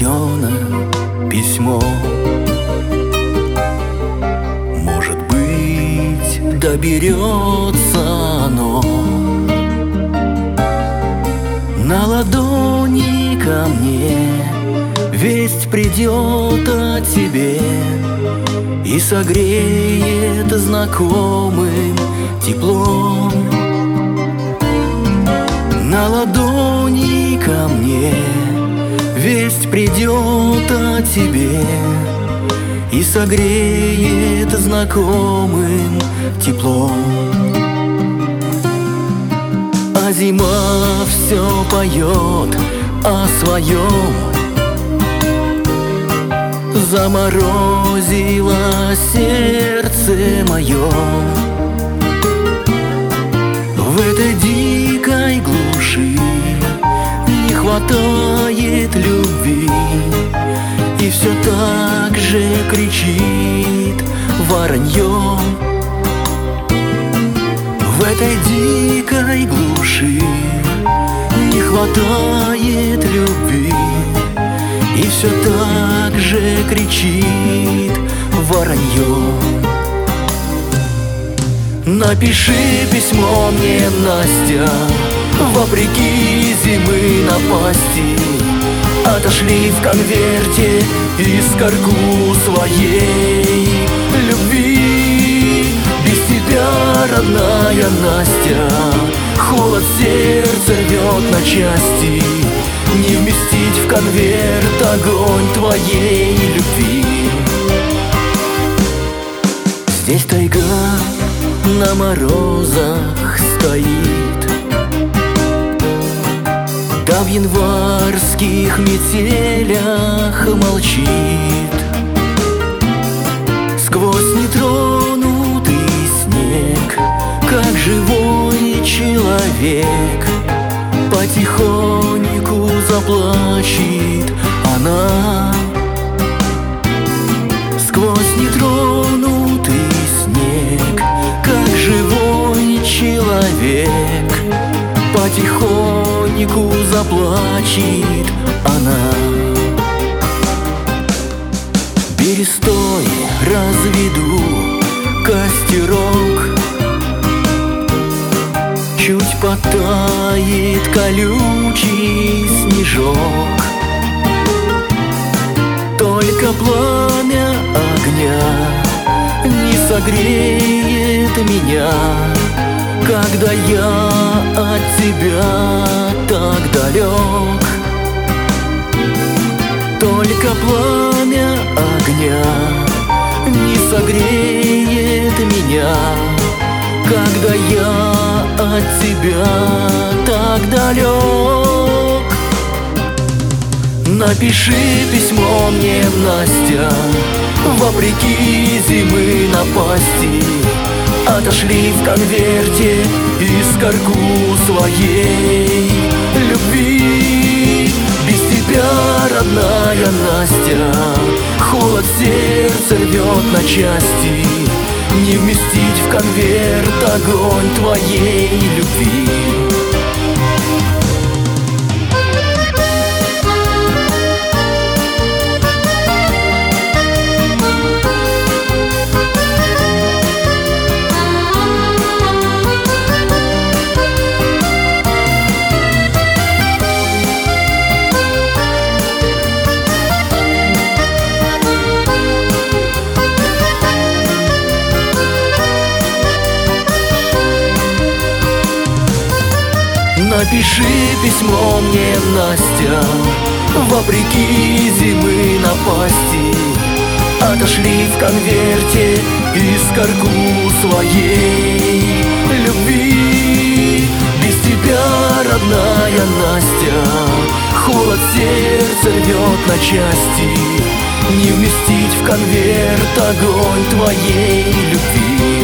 зеленое письмо. Может быть, доберется оно. На ладони ко мне Весть придет о тебе И согреет знакомым теплом. На ладони ко мне Весть придет о тебе И согреет знакомым теплом. А зима все поет о своем Заморозило сердце мое хватает любви И все так же кричит воронье В этой дикой глуши Не хватает любви и все так же кричит воронье Напиши письмо мне, Настя Вопреки зимы напасти Отошли в конверте искорку своей любви. Без тебя, родная Настя Холод сердце рвет на части. Не вместить в конверт огонь твоей любви. Здесь тайга на морозах стоит В январских метелях молчит. Сквозь нетронутый снег, как живой человек Потихоньку заплачет она заплачет она. Берестой разведу костерок Чуть потает колючий снежок. Только пламя огня не согреет меня Когда я от тебя так далек. Только пламя огня не согреет меня. Когда я от тебя так далек. Напиши письмо мне, Настя Вопреки зимы напасти Отошли в конверте искорку своей любви. Без тебя, родная Настя Холод сердце рвет на части. Не вместить в конверт огонь твоей любви Напиши письмо мне, Настя Вопреки зимы напасти. Отошли в конверте искорку своей любви. Без тебя, родная Настя Холод сердце рвет на части. Не вместить в конверт огонь твоей любви